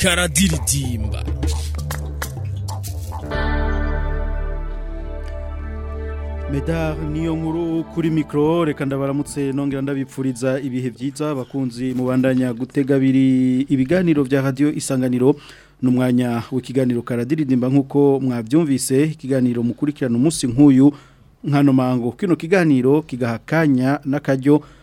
karadiridimba medar niyo nkuru kuri mikoro reka ndabaramutse nongera ndabipfuriza ibihe byiza bakunzi mubandanya gutega biri ibiganiro bya radiyo isanganiro n'umwanya w'ikiganiro karadiridimba nk'uko mwabyumvise ikiganiro mukurikirana umunsi nk'uyu nkano mango kino kiganiro kigaha akanya n'akajyo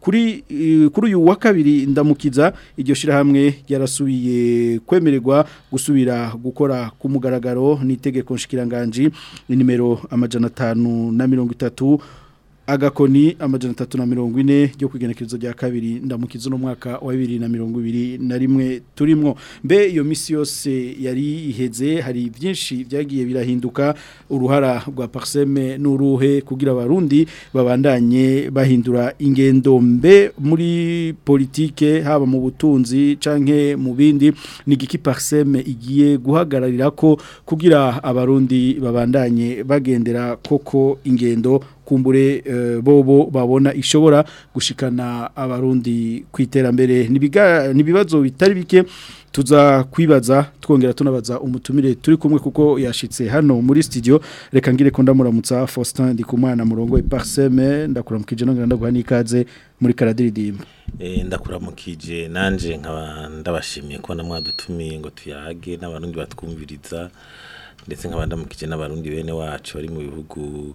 kuri uyu wa kabiri ndamukiza iryo shyirahamwe yarasubiye kwemererwa gusubira gukora ku mugaragaro n'itegeko nshikiranganji nimero amajana atanu na mirongo itatu agakoni amajana atatu na mirongo ine ryo kwigenekerezo rya kabiri ndamukizo no mwaka wa bibiri na mirongo ibiri na rimwe turimo mbe iyo minsi yose yari iheze hari byinshi byagiye birahinduka uruhara rwa pariseme n'uruhe kugira abarundi babandanye bahindura ingendo mbe muri politike haba mu butunzi canke mu bindi ni giki pariseme igiye guhagararira ko kugira abarundi babandanye bagendera koko ingendo kumbure bobo eh, babona ishobora gushikana abarundi ku iterambere n'ibibazo bitari bike tuza kwibaza twongera tunabaza umutumire turi kumwe kuko yashitse hano muri studio reka ngire ko ndamuramutsa Faustin ndi kumwana murongo iparseme ndakuramukije nongera ndaguha nikaze muri karadiridimba eh ndakuramukije nanje nkaba ndabashimiye ko namwadutumiye ngo tuyage n'abarundi batwumviriza ndetse nkaba ndamukije n'abarundi bene wacu bari mu bihugu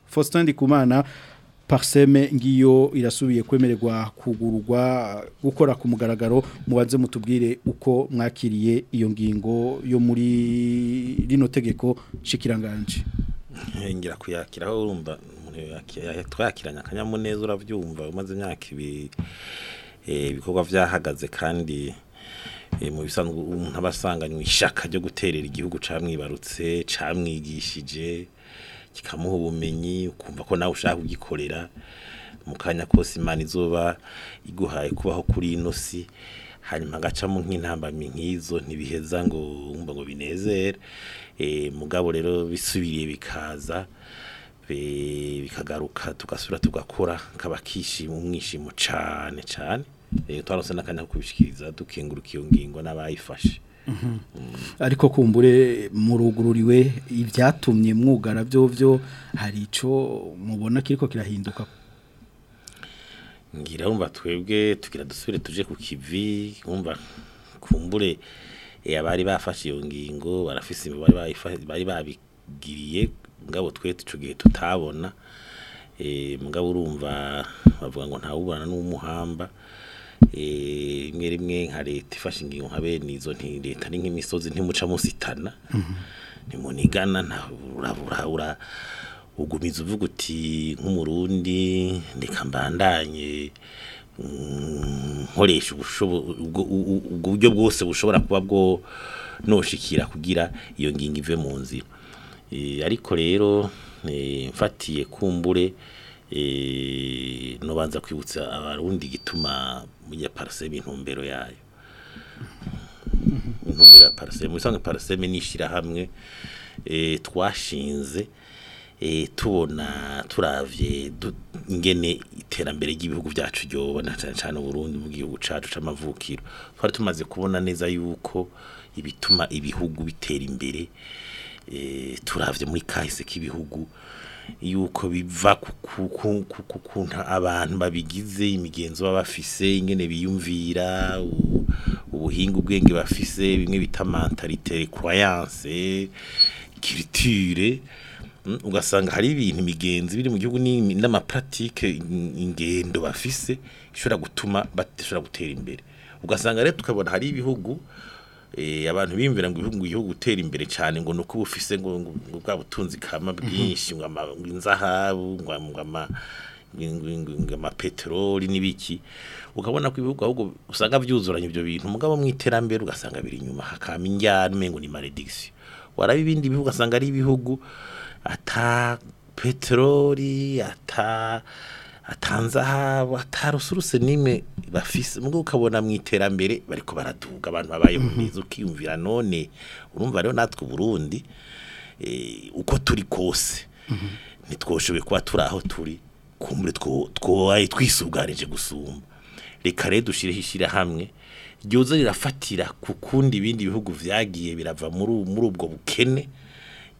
fositandi kumana pariseme ngiyo irasubiye kwemererwa kugurwa gukora ku mugaragaro mubanze mutubwire uko mwakiriye iyo ngingo yo muri rino tegeko nshikiranganje eh, ngira kuyakiraho urumva twakiranye akanyamuneza urabyumva umaze imyaka ibiri eh, ibikorwa byahagaze kandi eh, mu bisanzwe umuntu aba ishaka ryo guterera igihugu camwibarutse camwigishije kikamuha ubumenyi ukumva ko nawe ushaka kugikorera mu kanya kose imana izuba iguhaye kubaho kuri ino si hanyuma agacamo nk'intambamyi nk'izo ntibiheza ngo wumva ngo binezere eh, mugabo rero bisubiriye bikaza eh, bikagaruka tugasura tugakora kaba kishima umwishimo cyane cyane eh, twarose n'akanya ko kubishikiriza dukenguruka iyo ngingo n'abayifashe ariko kumbure murugururiwe ibyatumye mwugara byo byo hari icyo mubona kiriko kirahinduka ngira wumva twebwe tugira dusubire tuje ku kivi wumva kumbure eh, abari bafashe iyo ngingo barafise imibare bari babigiriye ngabo twe icyo gihe tutabona eh, mugabo urumva bavuga ngo ntawuburana n'umuhamba rimwe rimwe nka leta ifashe ingingo nka bene izo nti leta ni nk'imisozi ntimuca musitana mhm. ntimunigana urabura ugumiza uvuga uti nk'umurundi mbandanye nkoresha uburyo bwose bushobora kuba bwo noshikira kugira iyo ngingo ive mu nzira eh, ariko rero eh, mfatiye kumbure Eh, nubanza kwibutsa abarundi gituma mujya paraseme intumbero yayo mm-hmm. intumbero ya paraseme usanga paraseme nishyirahamwe eh, twashinze eh, tubona turabye ingene iterambere ry'ibihugu byacu ryobona cyane cyane uburundi mu gihugu cyacu cy'amavukiro twari tumaze kubona neza yuko ibituma ibihugu bitera imbere turabye muri kahise k'ibihugu yuko biva ku kuntu abantu babigize imigenzo baba bafise ingene biyumvira ubuhinga ubwenge bafise bimwe bita mentalite croyance culture mm, ugasanga hari ibintu imigenzo biri mu gihugu n'amapratike ingendo bafise ishobora gutuma badashobora gutera imbere ugasanga rero tukabona hari ibihugu Eh, abantu bimvira ngo igihugu gutera imbere cyane ngo nuko ubufise ngo bwa butunzi kama bwinshi ngo inzahabu ngo amapeteroli n'ibiki ukabona ko ibihugu ahubwo usanga byuzuranye ibyo bintu mugabo mu iterambere ugasanga biri inyuma hakama injyana ngo ni maledikisi waraba ibindi bihugu ugasanga ari ibihugu ata peteroli ata atanze ahabo atari nime n'imwe bafise ubwo ukabona mu iterambere bariko baraduga abantu babaye mu neza mhm. ukiyumvira none urumva rero natwe Burundi eh, uko turi kose mhm. nitwoshobe kuba turi aho turi kumure twabaye twisuganije gusumba reka rero dushyireho ishyirahamwe ryoza rirafatira ku kundi ibindi bihugu byagiye birava muri ubwo bukene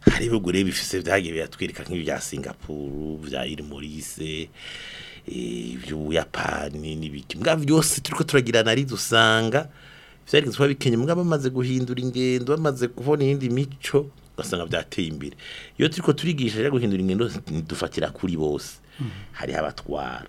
hari ibihugu rero bifise byagiye biratwirika nk'ibi bya singapuru bya irimurise eh, iby'ubuyapani n'ibiki mbwa byose turiko turagirana ari dusanga byarigeze kuba bikenye mbwa bamaze guhindura ingendo bamaze kubona iyindi mico ugasanga byateye imbere iyo turiko turigisha rero guhindura ingendo dufatira kuri bose mm-hmm. hari abatwara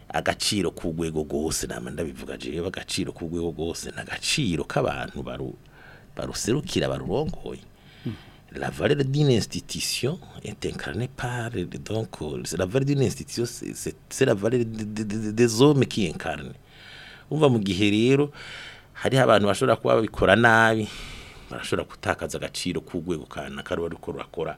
agaciro k'urwego rwose ntabwo ndabivuga jewe agaciro k'urwego rwose ni agaciro k'abantu baruserukira barurongoye la valeur d'une institution est incarnée par la valeur d'une institution c'est la valeur des hommes umva mu gihe rero hariho abantu bashobora kuba babikora nabi barashobora gutakaza agaciro k'urwego kana karuba ruko rakora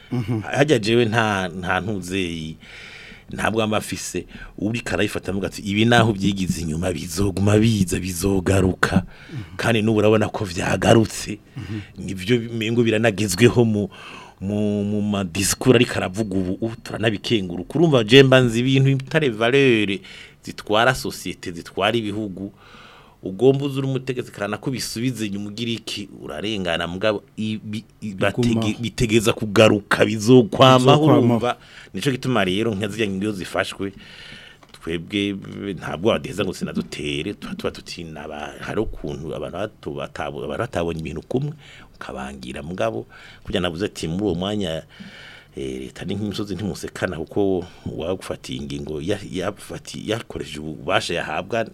mhm. hajya jewe nta nta ntuzeyi ntabwo amafise uri karayifata avuga ati ibi naho byigize inyuma bizoguma biza bizogaruka mhm. kandi n'ubu urabona ko byagarutse mhm. nibyo ngo biranagezweho mu mu madisikuru ariko aravuga ubu turanabikengura kurumva jemba nzi ibintu bitare valere zitwara sosiyete zitwara ibihugu ugomba uzura umutegetsi karana ko bisubize inyuma ugira iki urarengana mugabo bitegeza kugaruka bizokwamaho urumva nico gituma rero nkazijya ngiyo zifashwe twebwe ntabwo badeza ngo sinadutere tuba tutina hari ukuntu abantu batabonye ibintu kumwe ukabangira mugabo kugira nabuze ati muri uwo mwanya eh, leta ni nk'imisozi ntimusekana kuko uwagufatiye ingingo yakoresheje ububasha yahabwa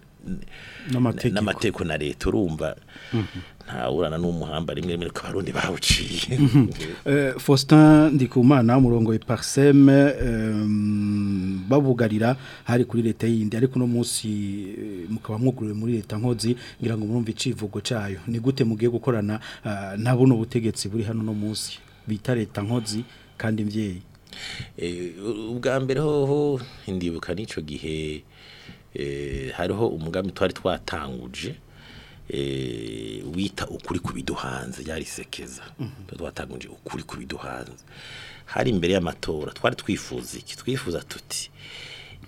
n'amategeko na leta urumva ntawurana n'umuhamba rimwe rimwe ko abarundi bawuciye eh, faustin ndikumana umurongo ipariseme babugarira hari kuri leta yindi ariko uno munsi eh, mukaba mwugururiwe muri leta nkozi ngira ngo murumve icivugo cyayo ni gute mugiye gukorana eh, na buno butegetsi buri hano uno munsi bita leta nkozi kandi mbyeyi ubwa mbere hoho ndibuka n'icyo gihe Eh, hariho umugambi twari twatanguje eh, wita ukuri ku biduhanze yarisekeza mhm. twatanguje ukuri ku biduhanze hari imbere y'amatora twari twifuza iki twifuza tuti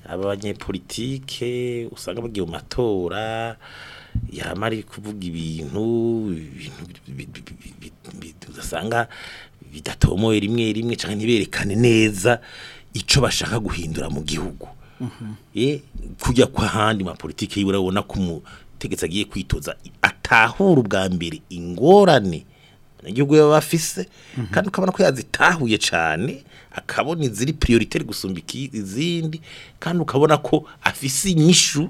aba banyepolitike usanga bagiye mu matora kuvuga ibintu ugasanga bidatomoye rimwe rimwe cyangwa ntiberekane neza icyo bashaka guhindura mu gihugu Eh, kujya kwa handi ma politiki yiwe urabona ko umutegetsi agiye kwitoza atahura ubwa mbere ingorane igihugu yaba afise kandi ukabona ko yazitahuye cyane akabona iziri prioritaire gusumba izindi kandi ukabona ko afise inyishu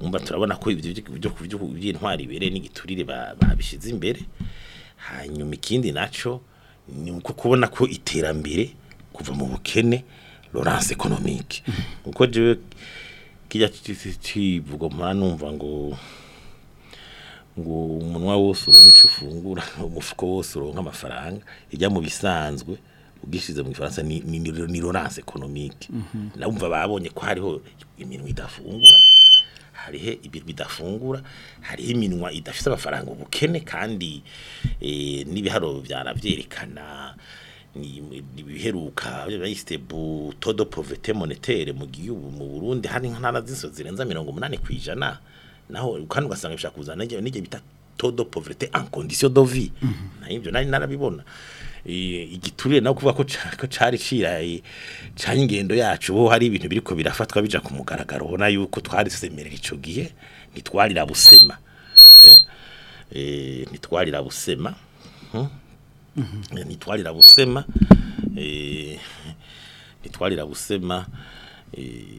mhm. turabona ko ibyo by'intwari ibereye n'igiturire babishize imbere hanyuma ikindi nacyo ni uko kubona ko iterambere kuva mu bukene lorance ekonomike mhm. kijya kivuga mpa ngo ngo umunwa wose uronka icyo ufungura umufuko wose uronka amafaranga ijya mu bisanzwe ubwishize mu gifaransa ni rolance ekonomike mhm. nabumva babonye ko hariho iminwa idafungura hariho ibintu bidafungura hariho iminwa idafite amafaranga ubukene kandi eh, n'ibiharo byaravyerekana ibiheruka bayise butodo povete monetere mu gihugu mu Burundi hari nkana z'inso zirenza 80 kwijana naho kandi ugasanga bishaka kuzana n'ige bita todo povete en condition de vie mhm. na ibyo nari narabibona igiturire no kuvuga ko cari cira cyangendo yacu bo hari ibintu biriko birafatwa bija ku mugaragaro ho na yuko twarisemerera ico gihe ntitwarira busema eh, eh ntitwarira busema hmm? Eh, ntitwarira busema eh, ntitwarira busema eh,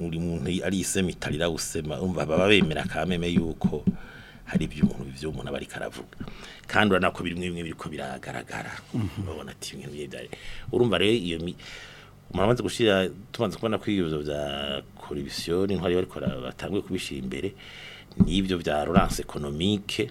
uri muntu ari isemitarira gusema umva baba bemera kameme yuko hari ibyo umuntu bivyo umuntu abari karavuga kandi uranako bimwe bimwe biriko biragaragara babona mhm. ati ibintu byari urumva rero iyo muramaze gushira tubanze kubona ko ibyo bya corruption ntwari bariko batanguye kubishira imbere n'ibyo bya relance économique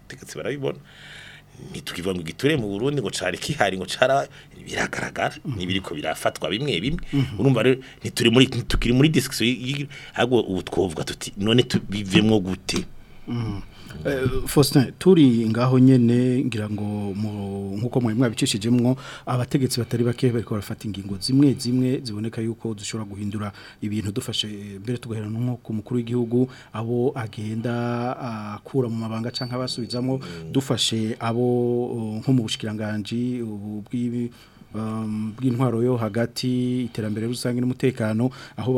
n'abategetsi barabibona ntitukivuga ngo igiture mu Burundi ngo cari kihari ngo cara biragaragara nibiriko birafatwa bimwe bimwe urumva rero nituri muri tukiri muri discussion ahubwo ubu twovuga tuti none bivemwo gute Eh, Faustin turi ngaho nyene ngira ngo nkuko mu mwabicishijemwo abategetsi batari bake bariko barafata ingingo zimwe zimwe ziboneka yuko dushobora guhindura ibintu dufashe eh, mbere tugahera no ku mukuru w'igihugu abo agenda ah, akura mu mabanga canke basubizamo mm. dufashe abo oh, nko mu bushikiranganje ubwi Um, bw'intwaro yo hagati iterambere rusange n'umutekano aho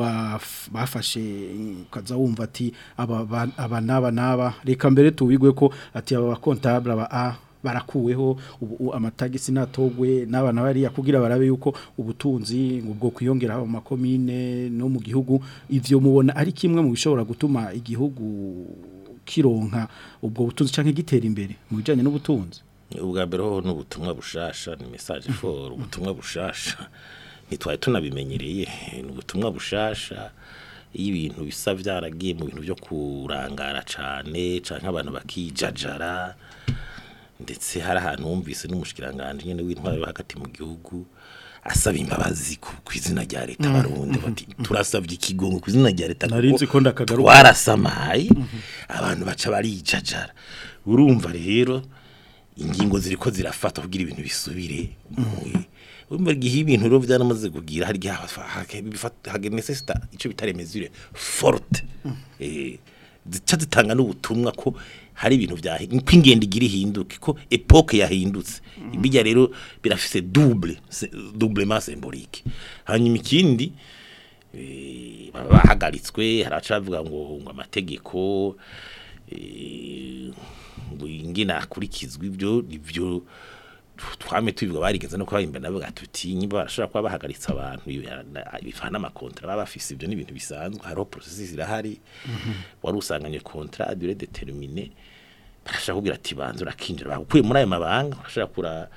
bafashe ukaza wumva ati aba n'aba n'aba reka mbere tubigwe ko ati aba bakontabure aba a barakuweho ubu amatagisi natogwe n'abana bariya kugira barabe yuko ubutunzi ubwo kwiyongera mu makomine no mu gihugu ivyo mubona ari kimwe mu bishobora gutuma igihugu kironka ubwo butunzi cyangwa gitera imbere mu bijanye n'ubutunzi ubwa mbere ho ni ubutumwa bushasha ni mesaje foru ubutumwa bushasha ntitwari tunabimenyereye ni ubutumwa bushasha iyo ibintu bisa byaragiye mu bintu byo kurangara cyane cyangwa abantu bakijajara ndetse hari ahantu wumvise n'umushyirangange nyine w'intwari yo hagati mu gihugu asaba imbabazi ku izina rya leta mm. barundi mm-hmm. bati turasabye ikigongo ku izina rya leta twarasamaye mm-hmm. abantu baca barijajara urumva rero ingingo ziri ko zirafata kugira ibintu bisubire mhm. urumva gihe ibintu rero byaramaze kugira hari hagenesesita icyo bitaremezire forute mhm. eh, zica zitanga n'ubutumwa ko hari ibintu byahindutse ko ingendo igira ihinduke ko epoke yahindutse mhm. ibijya rero birafise dubule dubule masembolike hanyuma ikindi eh, bahagaritswe haraca bavuga ngo ngo amategeko eh, ingene akurikizwa ibyo ibyo twame tubivuga barigeze no kwabimba nabo gatuti nyimba barashobora kuba bahagaritse abantu bivana amakontra baba bafise ibyo n'ibintu bisanzwe hariho processes irahari mhm. wari usanganye contrat durée déterminée barashaka kugira ati banza urakinjira bakuye muri ayo mabanga urashaka kura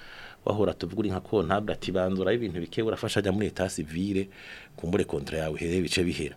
wahora tuvuguri nka kontable ati banza ibintu bike urafasha ajya muri etat civile kumbure contrat yawe here bice bihera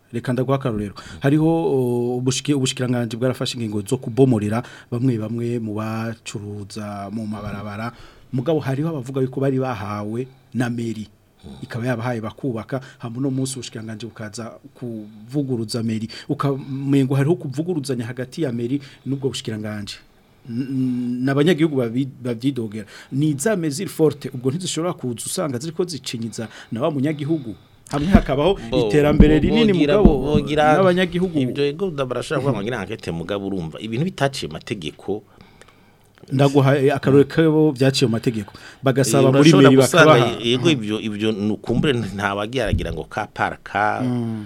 reka ndaguha akarorero hariho ubushikiranganje bwarafashe ingingo zo kubomorera bamwe bamwe mu bacuruza mu mabarabara mugabo hariho abavuga yuko bari bahawe na meri ikaba yabahaye bakubaka hamwe no munsi ubushikanganje bukaza kuvuguruza meri ukamengo hariho kuvuguruzanya hagati ya meri n'ubwo bushikanganje n'abanyagihugu babyidogera ni za mesure forte ubwo ntizishobora kuza usanga ziriko zicinyiza na wa munyagihugu hamwe hakabaho iterambere rinini mugabo n'abanyagihugu ibyo ego ndabarashaka kuvuga ngo ngira mugabo urumva ibintu bitaciye mategeko ndaguhaye akarore mm. kabo byaciye mu mategeko bagasaba muri meri bakabaha yego mm. ibyo ibyo nukumbure ntabageragira ngo ka paraka mm.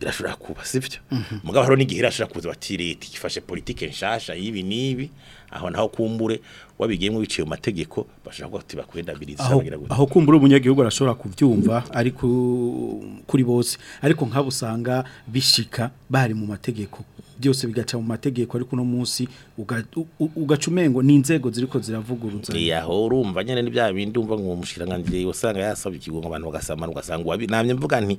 birashobora kuba sivyo mhm. mugabo haro n'igihe irashobora kuza bati leta ifashe politike nshasha yibi nibi aho naho kumbure wabigiyemo biciye mu mategeko bashaka ko bakwendabiriza aho kumbura umunyagihugu arashobora kubyumva ariko kuri bose ariko nka usanga bishika bari mu mategeko byose bigaca mu mategeko ariko no munsi ugacumengo ni inzego ziriko ziravuguruza yaho urumva nyene ni bya bindi umva ngo umushiranganje wasanga yasabye ikigo abantu bagasamana ugasanga wabi namye mvuga nti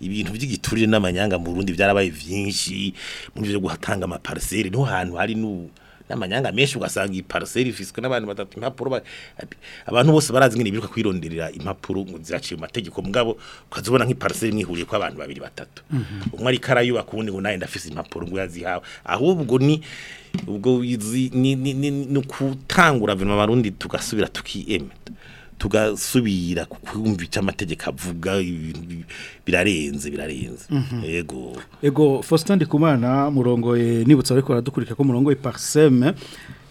ibintu by'igiturire n'amanyanga mu rundi byarabaye byinshi mu byo guhatanga amaparisera niho hantu hari n'ubu n'amanyanga menshi ugasanga iyi ifiswe n'abantu batatu impapuro abantu bose barazi nyine biruka kwironderera impapuro ngo ziraciye mu mategeko mugabo ukazubona nk'iparcelle mwihuriye ko abantu babiri batatu mhm. umwe ari karayubaka ubundi ngo naye ndafise impapuro ngo yazihawe ahubwo ni ubwo ni ukutangura vino abarundi tugasubira tukiyemeza tugasubira kukumvisha amategeko avuga birarenze birarenze mhm. yego yego Faustin Ndikumana murongoye nibutsa ariko aradukurikira ko murongoye Parseme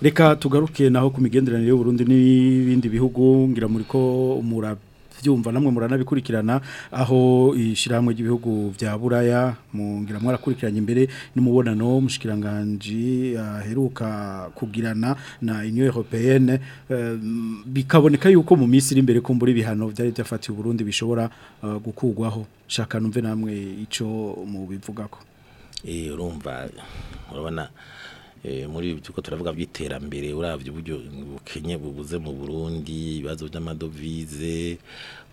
reka tugaruke naho ku migenderanire y'u Burundi n'ibindi bihugu ngira muri ko umuraba byumva namwe muranabikurikirana aho ishyirahamwe ry'ibihugu bya buraya mu mwarakurikiranye imbere n'umubonano mushikiranganje eh, aheruka kugirana na Union Européenne eh, bikaboneka yuko mu minsi iri imbere kumbura ibihano byari byafatiye Burundi bishobora eh, gukugwaho shaka numve namwe ico mu bivugako eh urumva urabona Eh, muri ibi tuko turavuga by'iterambere uravye uburyo ubukene bubuze mu Burundi ibibazo by'amadovize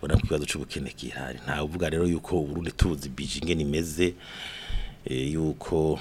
ubona ko ikibazo c'ubukene kihari nta uvuga rero yuko Burundi tuzi bije ingene eh, yuko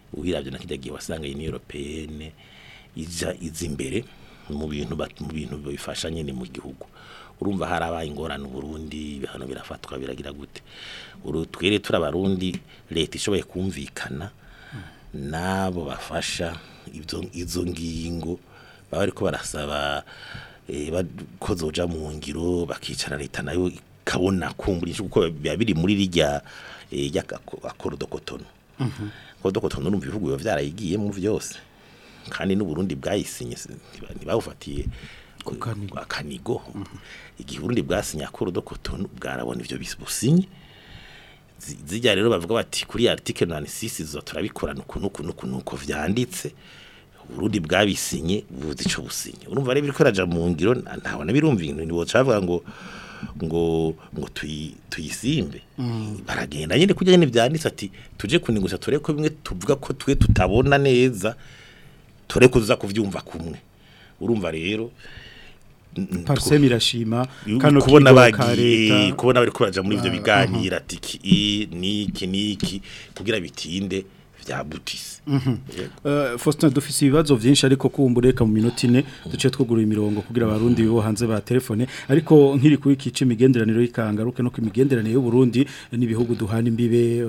ubiravye nakijya giye wasanga iyi europeyene ija izi imbere mu bintu mu bintu bifasha nyene mu gihugu urumva hari abaye ingorane Burundi bihano birafatwa biragira gute uru twere turabarundi leta ishoboye kumvikana n'abo bafasha izo ngingo baba ariko barasaba eh, ko zoja mu ngiro bakicara leta nayo ikabona kumburisha kuko biba biri muri rijya eh, y'akorodokotono mhm. kodokotono urumva ibihugu biba vyarayigiyemo byose kandi Burundi bwayisinye ntibawufatiye akanigo mhm. igihe Burundi bwasinye akorodokotono bwarabona ivyo businye zijya rero bavuga bati kuri article 96 zo turabikorana uku nuku nuku nuko vyanditse urundi bwabisinye buzi ico businye urumva rero biriko raja mu ngiro ntawe nabirumva ibintu nibo cavuga ngo ngo ngo tuyisimbe mm. baragenda nyine kujya nyine byanditse ati tuje kunigusa tureko ko bimwe tuvuga ko twe tutabona neza tureko kuza kuvyumva kumwe urumva rero pariseme irashima kano kubona bagiye kubona bari kuraja muri ivyo ah, biganira ati iki niki niki kugira bitinde vya butise mhm. eh, Faustin dufise ibibazo vyinshi ariko kuumbureka mu minota ine duce twugura imirongo kugira abarundi bibo hanze ba telefone ariko nkiri kuri kici imigenderaniro y'ikangaruke no ku y'u Burundi n'ibihugu duhana imbibe eh,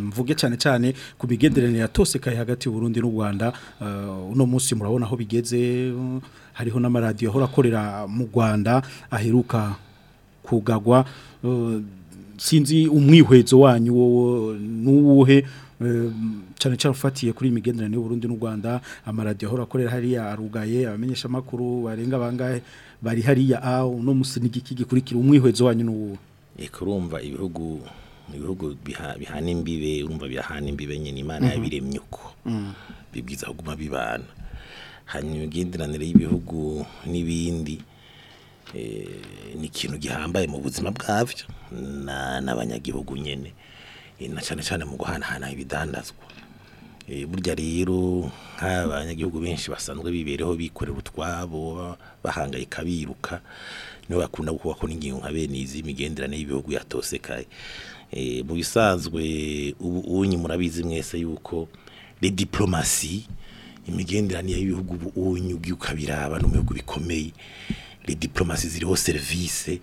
mvuge cyane cyane ku migenderanire yatosekaye hagati y'u Burundi n'u Rwanda eh, uno munsi murabona aho bigeze hariho n'amaradiyo ahora akorera mu rwanda aheruka kugagwa eh, sinzi umwihwezo wanyu wowe n'uwuhe eh, cyane cyane ufatiye kuri iyi migenderanire Burundi n'u rwanda amaradiyo ahora akorera hariya arugaye abamenyeshamakuru barenga bangahe bari hariya a uno musi n'igiki gikurikira umwihwezo wanyu n'uwuhe reka urumva ibihugu ibihugu bihana imbibe urumva bihana imbibe nyine imana mhm. yabiremye uko mm. bibwiza kuguma bibana hanyuma imigenderanire y'ibihugu n'ibindi eh, ni ikintu gihambaye mu buzima bwabyo n'abanyagihugu nyine eh, na cyane cyane mu guhanahana ibidandazwa eh, burya rero nk'abanyagihugu benshi basanzwe bibereho bikorera utwabo bahangayika biruka nibo bakunda kubaka n'ingingo nka bene izi imigenderanire y'ibihugu yatosekaye mu bisanzwe ubu unyi murabizi mwese yuko le diplomasi imigenderanire y'ibihugu ubu unyugi ukabiraba no mu bihugu bikomeye les diplomaties ziriho serivisi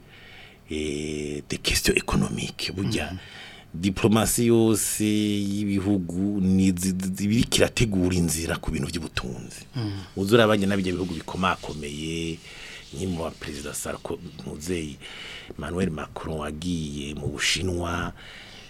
eh de question économique burya mm -hmm. diplomasi yose y'ibihugu ni kirategura inzira ku bintu by'ubutunzi mm -hmm. uzurabanye nabije bihugu bikomakomeye nyimo wa president Sarko muzeyi Emmanuel Macron agiye mu Bushinwa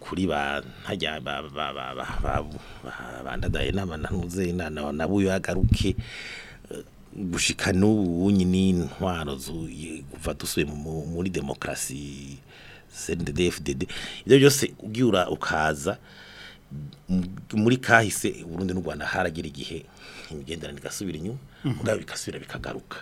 kuri ba ntajya bandadaye n'abantu ntuze inama na buyo agaruke gushika n'ubu n'intwaro kuva dusuye muri demokarasi CNDD-FDD ibyo byose ugiye ukaza muri kahise Burundi n'u Rwanda haragira igihe imigenderanire igasubira inyuma mugabo mhm. bikasubira bikagaruka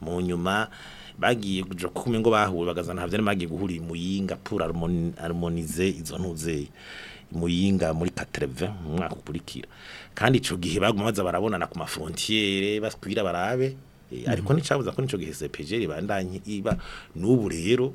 mu nyuma bagiye kuja kumwe ngo bahura bagazana havyo n'amagiye guhura imuyinga pour harmonize izo ntuzeye muyinga muri katereve mu mwaka ukurikira kandi icyo gihe baguma barabonana ku mafrontiere batwira barabe eh, mhm. ariko n'icabuza ko n'icyo gihe CPG ribandanye iba n'ubu rero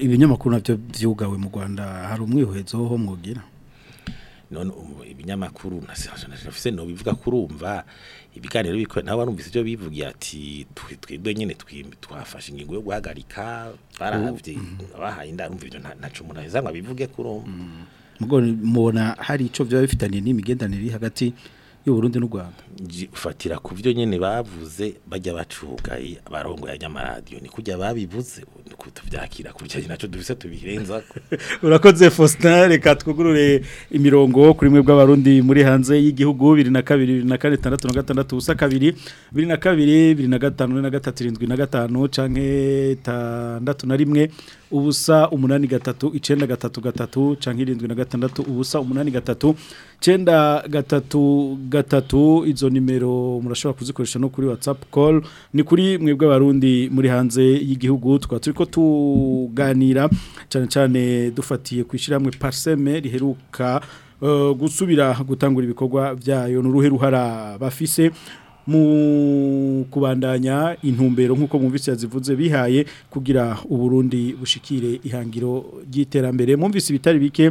ibinyamakuru nabyo byugawe mu Rwanda hari umwihezo ho mwogira none ibinyamakuru ntasifise no bivuga kurumva ibiganiro bikwe nabo barumvise ibyo bivugiye ati twebwe nyine twafashe ingingo yo guhagarika barahavye mm. mm. bahaye indarumva ibyo ntacu umuntu aheza ngo abivuge kurumva mm. mubona hari ico vyaba bifitanye n'imigenderanire hagati y'u n'u Rwanda ufatira ku byo nyene bavuze bajya bacugaye abarongo ya ni kujya babivuze kutubyakira kurya naco dufise tubirenza urakoze Faustin reka twugurure imirongo kuri mwe bw'abarundi muri hanze y'igihugu na na kabiri na gatandatu ubusa kabiri na na na kabiri gatanu irindwi 2022 2025 2035 na rimwe ubusa umunani gatatu icyenda gatatu gatatu canke irindwi na gatandatu ubusa umunani gatatu cenda gatatu gatatu izo nimero murashobora kuzikoresha no kuri whatsapp call ni kuri mwebwe abarundi muri hanze y'igihugu twa turiko tuganira cyane cyane dufatiye kwishiramwe parseme riheruka uh, gusubira gutangura ibikorwa byayo n'uruhe ruhara bafise mu kubandanya intumbero nk'uko mwumvise yazivuze bihaye kugira uburundi bushikire ihangiro ry'iterambere mwumvise ibitari bike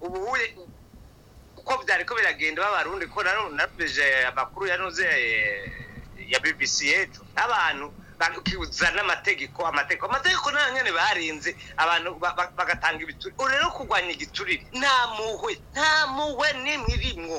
ubu uko byari ko biragenda b'abarundi ko narubije eh, amakuru eh, ya bbc y'ejo n'abantu ukizana amategeko amategeko amategeko nyine barenze abantu bagatanga ibiturire rero kurwanya igiturire nta muhwe nta muhwe nimwirimwo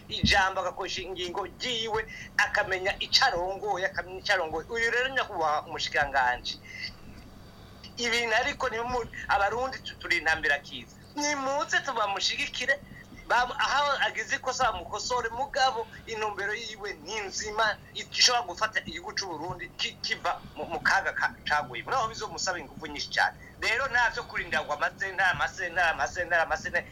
ijambo agakoresha ingingo ryiwe akamenya icyo arongoye akamenya icyo uyu rero nyakubahwa umushikiranganji ibintu ariko abarundi turi intambira kiza nimuze tubamushigikire aho ageze ikosa bamukosore mugabo intumbero yiwe ni nzima ishobora gufata igihugu cy'uburundi kiva mu kaga caguye muri aho bizomusaba ingufu nyinshi cyane rero nta byo kurindira ngo amasentare amasentare amasentare amasentare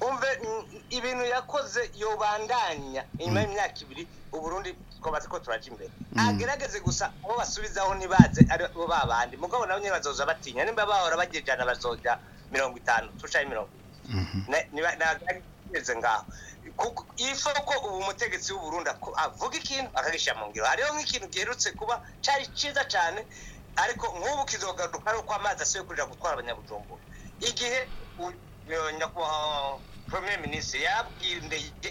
umve ibintu yakoze yobandanya inyuma mm. y'imyaka ibiri uburundi twabaze ko turaje imbere mm. agerageze gusa abo basubizaho ntibaze ari bo babandi mugabo nabo nyine bazoza batinya nimba bahora bagira ijana bazoja mirongo itanu turushaho mirongo itanu mhm. ngaho ifa ko ubu umutegetsi w'uburundi avuga ikintu akagishyira mu ngiro hariho nk'ikintu giherutse kuba cyari cyiza cyane ariko nk'ubu kizogaruka ari uko amazi asigaye kurira gutwara abanyabujumbura igihe nyakubahwa premier ministre yabwiye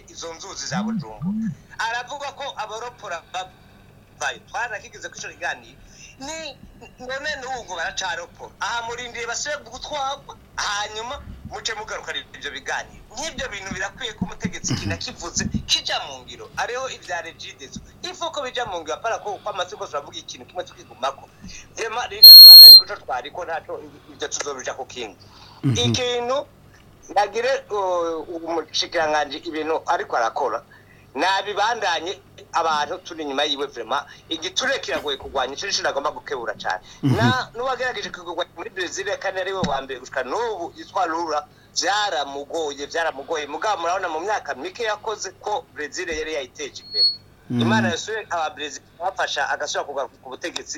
izo nzuzi za bujumbura aravuga ko abaropora bavayo twarakigize ko ico kiganiro ni none n'ubwo baracaropora aha murindire basubire gutwarwa hanyuma muce mugarukana ibyo biganiro nk'ibyo bintu birakwiye ko umutegetsi ikintu akivuze kijya mu ngiro ariho ibya regidezo ifu ko bijya mu ngiro apara ko uko amatsiko turavuga ikintu kimwe tukigumako rema rigatubana niko twariko ntacyo ibyo tuzobija ku kindi mhm. ikintu nagire umushikiranganji ibintu ariko arakora nabibandanye abantu turi inyuma yiwe vrema igiture kiragoye kugwanya ico nico nagomba gukebura cyane mhm. n'uwagerageje kugwanya muri Brazil kandi ari wa mbere gushika n'ubu yitwa Lula byaramugoye vyaramugoye mugabo murabona mu myaka mike yakoze ko Brazil yari yayiteje imbere mhm. imana yasuye aba Brazil bafasha agasubira kugaruka ku butegetsi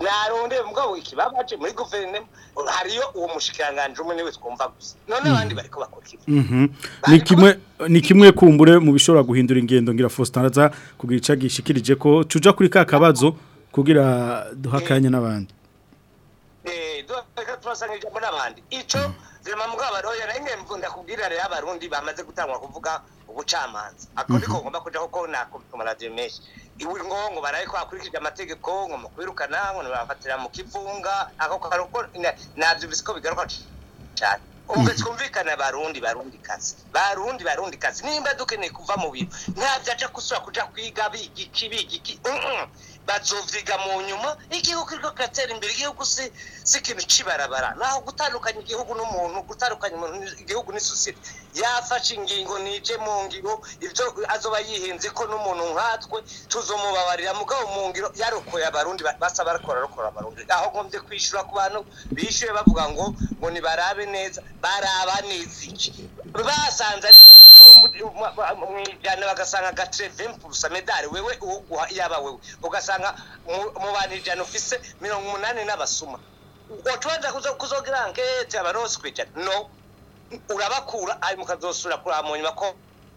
narondeye mugabo ikibabaje muri guverinoma hariyo uwo mushikiranganji umwe niwe twumva gusa none mhm. abandi bariko bakora mhm. ni kimwe ni kimwe kumbure mu bishobora guhindura ingendo ngira Fostaraza kugira icagishikirije ko tuja kuri ka kabazo kugira duhakanye n'abandi twasanije ijambo n'abandi icyo vema mugabo roya imwe mvunda kubwira rero abarundi bamaze gutangwa kuvuga ubucamanza ako mhm. niko ngomba kujaho ko nakubita amaradiyo menshi ngo ngo baraye kwakurikije amategeko ngo mu kwirukana ngo bafatira mu kivunga ako karuko nabyumvise ko bigaruka cyane ubwo mhm. twumvikana barundi barundi kazi barundi barundi kazi nimba dukeneye kuva mu biro ntabyo aja gusura kuja kwiga biga iki bazovyiga mu nyuma igihugu kiriko kiratera imbere igihugu si ikintu c'ibarabara naho gutandukanya igihugu n'umuntu gutandukanya igihugu n'isosiyete yafashe ingingo nije mu ngiro ivyo azoba yihinze ko n'umuntu nkatwe tuzomubabarira mugabo mu ngiro yarokoye abarundi basa barakora rokora abarundi aho ngomvye kwishura ku bantu bishyuye bavuga ngo ngo nibarabe neza baraba neza iki basanze ari mu ijana bagasanga agace vimpurusa medali wewe uguha yaba wewe ugasanga mu bantu ijana ufise mirongo umunani n'abasuma utubaza kuzogira ankete abaronsi ku ijana no urabakura ari mu kazosura kuraba mu ko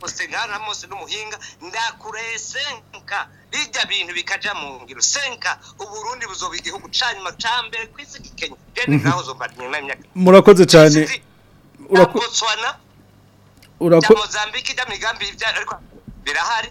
gusenga hano n'umuhinga ndakuresenka bijya bintu bikaja mu ngiro senka uburundi buzoba igihugu canyuma cambere kwisi gikenya then mhm. naho zomba nyuma imyaka murakoze cyane urakotswana urako Mozambique migambi ibya ariko birahari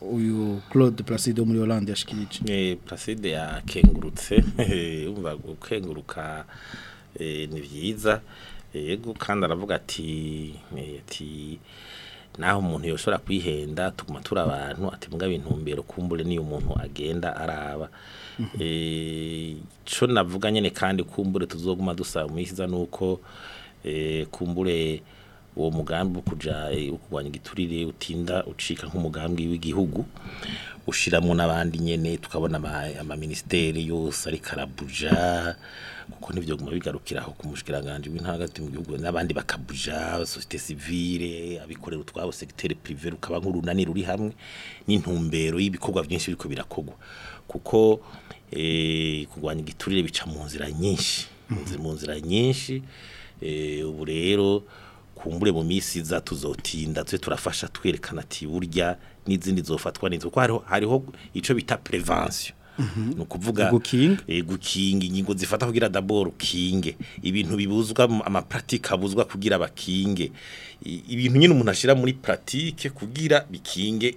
uyu claude placide wo muri oranje yashikirije eh, placide yakengurutse yumva gukenguruka eh, ni byiza eh, yego kandi aravuga ati naho umuntu yoshobora kwihenda tuguma turi abantu ati mbwa bintumbero kumbure niyo umuntu agenda araba mhm. eh, cyo navuga nyine kandi kumbure tuzoguma dusaba umwiza nuko eh, kumbure uwo mugambi wo ukugwanya eh, kurwanya utinda ucika nk'umugambi w'igihugu ushyiramo n'abandi nyine tukabona amaminisiteri yose ari karabuja kuko n'ibyo guma bigarukira aho ku mushikiranganje w'intagati mu gihugu n'abandi bakabuja sosiyete civile abikorera utwabo secteur privé rukaba nk'urunani ruri hamwe n'intumbero y'ibikorwa byinshi biriko birakogwa kuko eh, kurwanya kugwanya igiturire bica mu nzira nyinshi mu nzira nyinshi eh, ubu rero kumbure mu minsi za tuzotinda twe turafasha twerekana ati burya n'izindi zofatwa n'izo ko hariho icyo bita perevansiyo mhm. ni ukuvuga gukinga eh, ingingo zifata kugira daboro Kinge ibintu bibuzwa amaparatike abuzwa kugira bakinge ibintu nyine umuntu ashyira muri paratike kugira bikinge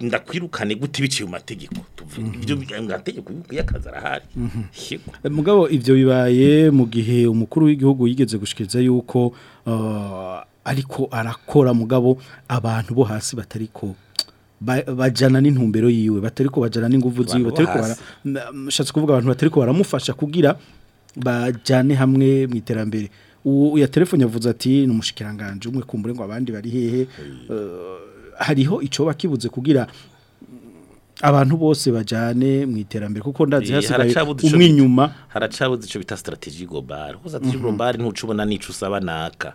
ndakwirukane gute biciye mu mategeko amategeko mm-hmm. y'akazi arahari eh, mugabo ibyo bibaye mu gihe umukuru w'igihugu yigeze gushikiriza yuko uh, ariko arakora mugabo abantu bo hasi batariko bajyana n'intumbero yiwe batari ko bajyana n'ingufu ziwe bashatse kuvuga abantu batari ko baramufasha kugira bajyane hamwe mu iterambere ubu telefone yavuze ati ni umushikiranganje umwe kumbure ngo abandi bari hehe eh, hariho icyoba kibuze kugira mm, abantu bose bajyane mu iterambere kuko ndazi eh, hasigaye umwe inyuma haracabuze icyo bita sitarategi global kuko sitarategi global mhm. ntuca usaba naka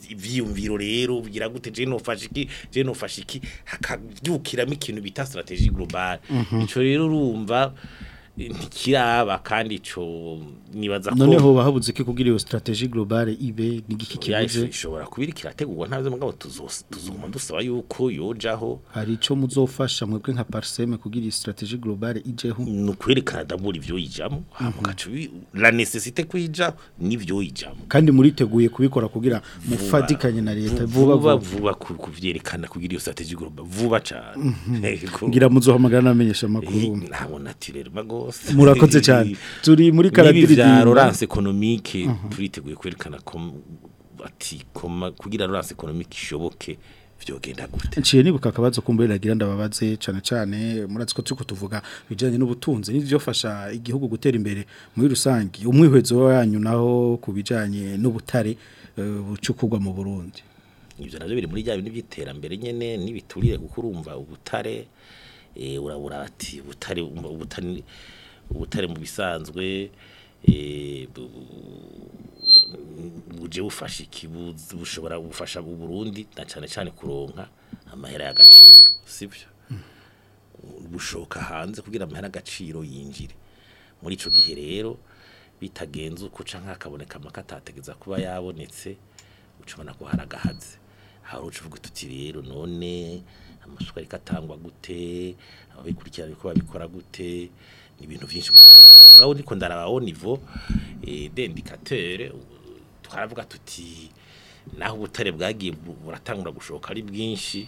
ivyumviro rero ugira gute je nofasha iki je nofasha iki hakabyukiramo ikintu bita strategie globale mm-hmm. ico rero urumva kiraba kandi ico nibaza ko noneho bahabuze ko kugira iyo strategie globale ibe nigiki kibuze ishobora kubiri kirategurwa ntazo mugabo tuzuma dusaba yuko yojaho hari ico muzofasha mwebwe nka parseme kugira iyo strategie globale ijeho no kwerekana dabura ivyo yijamo hamugacu mhm. la necessite kwija nivyo yijamo kandi muriteguye kubikora kugira mufadikanye na leta vuba vuba vuba kuvyerekana kugira iyo strategie globale vuba cyane kugira mhm. muzohamagara namenyesha makuru eh, ntabona ati rero mago rwose murakoze cyane turi muri karadiridimba bya Laurence Economique turiteguye kwerekana ko ati koma kugira Laurence Economique ishoboke byogenda gute nciye nibuka akabazo kumbuye nagira ndababaze cyane cyane muratsuko tuko tuvuga bijanye n'ubutunzi n'ivyofasha igihugu gutera imbere muri rusangi umwihwezo wanyu naho kubijanye n'ubutare uh, eh, bucukugwa mu Burundi ivyo navyo biri muri bya bintu by'iterambere nyene nibiturire kuko ubutare Eh, urabura butari ubutari mu bisanzwe eh, buje bufasha iki bushobora ubufasha mu Burundi na cyane cyane kuronka amahera y'agaciro sibyo hmm. bushoka hanze kugira amahera y'agaciro yinjire muri ico gihe rero bitagenze uko canka kaboneka amakatatageza kuba yabonetse ucubona ko haragahaze hari ucuvuga ututi rero none amasuka ariko atangwa gute ababikurikirana uko babikora gute ni ibintu byinshi umuntu utayinjira mu ngabo ndarabaho nivo dendikatere eh, twaravuga tuti naho ubutare bwagiye buratangura gushoka ari bwinshi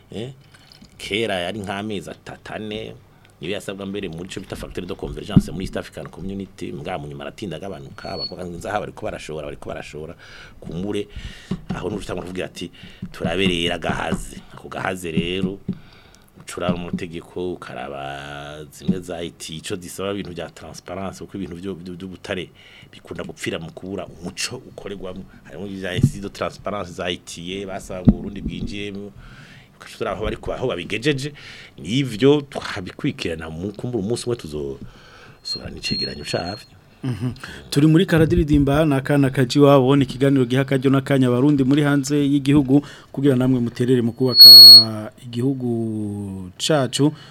eh kera yari nk'amezi atatu niyo yasabwa mbere muri cyo bita facteur de convergence muri East African Community mbwa munyuma aratinda gabantu bari kuba haba ariko barashobora bariko barashobora kumure aho n'urutanga kuvuga ati turaberera gahaze ako gahaze rero ucurara umutegeko ukaraba zimwe za IT ico zisaba ibintu bya transparence kuko ibintu by'ubutare bikunda gupfira mu kubura umuco ukoregwamo harimo ibya institut de transparence za IT basaba ngo urundi bwinjiremo turi aho bari aho babigejeje n'ibyo twabikurikirana mu kumbura umunsi umwe tuzosorana icyegeranyo cyabyo mhm. turi muri karadiridimba ni akana kaji wabo ni ikiganiro giha akaryo n'akanya barundi muri hanze y'igihugu kugira namwe muterere mu kubaka igihugu cacu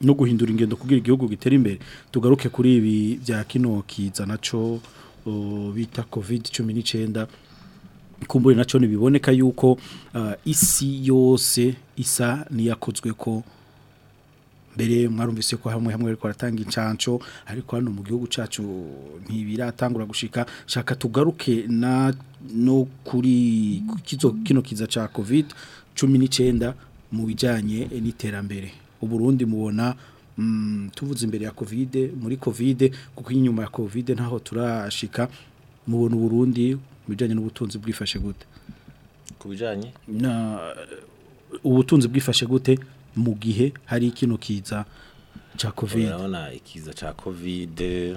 no guhindura ingendo kugira igihugu gitera imbere tugaruke kuri ibi bya kino kiza nacyo bita kovide cumi n'icyenda ikumbure nacyo ntibiboneka yuko uh, isi yose isa n'iyakozwe ko mbere mwarumvise ko hamwe hamwe ariko aratanga incanco ariko hano mu gihugu cyacu ntibiratangura gushika shaka tugaruke na no kuri kizo kino kiza ca covid 19 mu bijanye n'iterambere uburundi mubona mm, tuvuze imbere ya covid muri covid kuko inyuma ya covid ntaho turashika mubona uburundi bijyanye n'ubutunzi bwifashe gute ku bijyanye ubutunzi bwifashe gute mu gihe hari ikintu kiza cya covid urabona ikiza cha kovide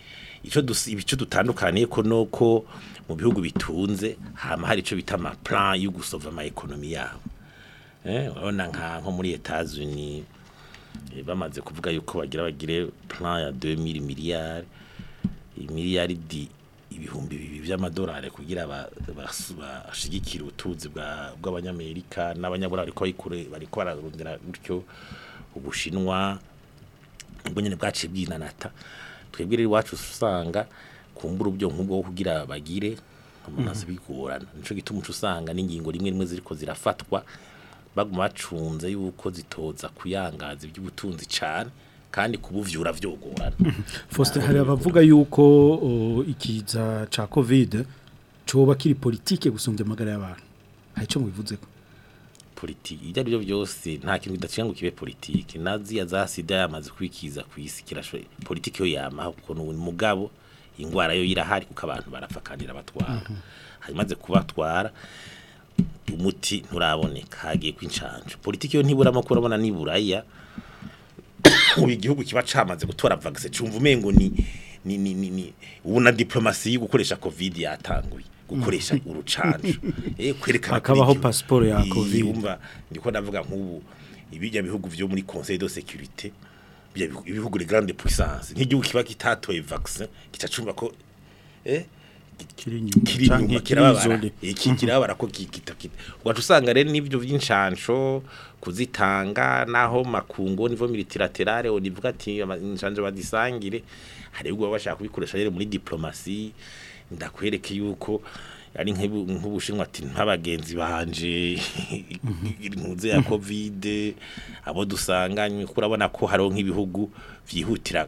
icyo ibice dutandukaniye ko nuko mu bihugu bitunze hama hari icyo bita amaplan yo gusova ama ekonomi yabo eh, urabona nka nko muri etazuni eh, bamaze kuvuga yuko bagira bagire plan ya 2000 miliyari miliyari di ibihumbi bibi by'amadolari kugira bashigikire ubutunzi bw'abanyamerika n'abanyaburayi bari bararundira gutyo ubushinwa ubwo nyine bwinanata twebwe rero iwacu usanga kumbura ubyo nk'ubwo kugira bagire mhm. amazi bigorana nico gituma usanga n'ingingo rimwe rimwe ziriko zirafatwa baguma bacunze yuko zitoza kuyangaza iby'ubutunzi cyane kandi kubuvyura vyogorana Faustin ah, hari abavuga yuko ikiza ca covid coba kiri politike gusumbya amagara y'abantu hari ico mubivuze ko politiki ibyo byose nta kintu kidaciye ngo kibe politiki na ziya za sida yamaze kwikiza ku isi kirashoye politiki yo yamaha kuko ni umugabo indwara yo irahari kuko abantu barapfa kandi irabatwara mhm. hanyumaze kubatwara umuti nturaboneka hagiye kw'incancu politiki yo ntibura amakuru abona n'iburaya ubu igihugu kiba cyamaze gutora vagisi cyumva umengo ni ubu na diporomasi yo gukoresha kovide yatanguye gukoresha mm. urucancu eh kwerekana akabaho passport ya covid yumva ndiko ndavuga nk'ubu ibijya bihugu byo muri conseil de sécurité ibihugu les grandes puissances nk'igihugu kiba kitatoye vaccin kitacumba ko eh kirinyuma kirababara iki eh, ko kitakita wacu usanga rero n'ibyo by'inshansho kuzitanga naho makungu nivo militiraterale onivuga ati inshansho badisangire hari ubwo bashaka kubikoresha rero muri diplomasi ndakwereke yuko ari nk'ubushinwa ati nk'abagenzi banje intunze mhm. ya kovide abo dusanganywe kurabona ko hariho nk'ibihugu byihutira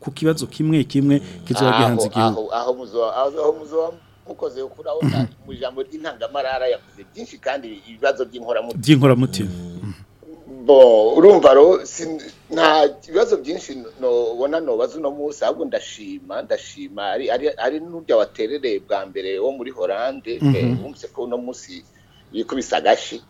ku kibazo kimwe kimwe kizuba gihanze igihugu aho muzoba mukoze kurabona mhm. mu ijambo ry'intangamarara yavuze byinshi kandi ibibazo by'inkoramutima by'inkoramutima mhm. urumva nta bibazo byinshi nobona nobaza uno munsi ahubwo ndashima ndashima ari n'urya waterereye bwa mbere wo muri horande mhm. eh, wumvise ko uno munsi yikubise agashi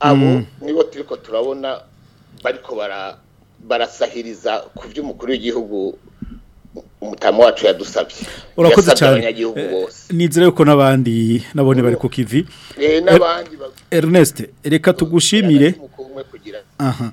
abo mhm. nibo turi turabona bariko barasahiriza ku by'umukuru w'igihugu umutamu wacu yadusabye urakoze cyane eh, n'inzira yuko n'abandi nabone bari ku kivi eh, er- Ernest reka tugushimire aha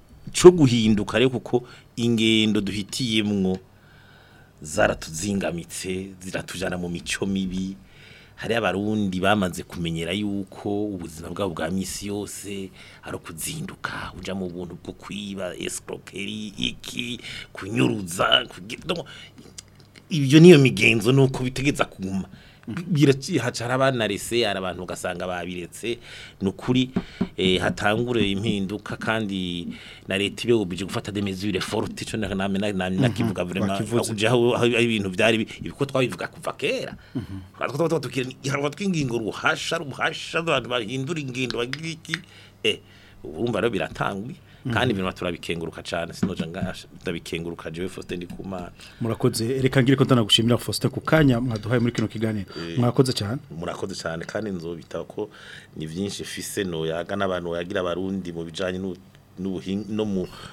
cyo guhinduka ariko kuko ingendo duhitiyemwo zaratuzingamitse ziratujyana mu mico mibi hari abarundi bamaze kumenyera yuko ubuzima bwabo bwa misi yose ari kuzinduka ujya mu buntu bwo kwiba esikokeri iki kunyuruza ibyo niyo migenzo nuko bitegeza kuguma haracara abanarise hari ugasanga babiretse nukuri ukuri eh, hatangure impinduka kandi na leta ibe ubije gufata demezure forte cyo nakivuga mhm. vrema aho ibintu byari ibiko twabivuga kuva kera mhm. twatuba twingingo ruhasha ruhasha abantu bahindura ingingo bagiki eh urumva rero biratangwa Mm-hmm. kandi ibintu turabikenguruka cyane sinoja ndabikenguruka jewe ku mana murakoze reka ngire ko ndanagushimira Faustin ku kanya mwaduhaye muri kino kiganiro eh, mwakoze cyane murakoze cyane kandi nzobita ko ni byinshi fise no yaga n'abantu yagira abarundi mu bijanye no mu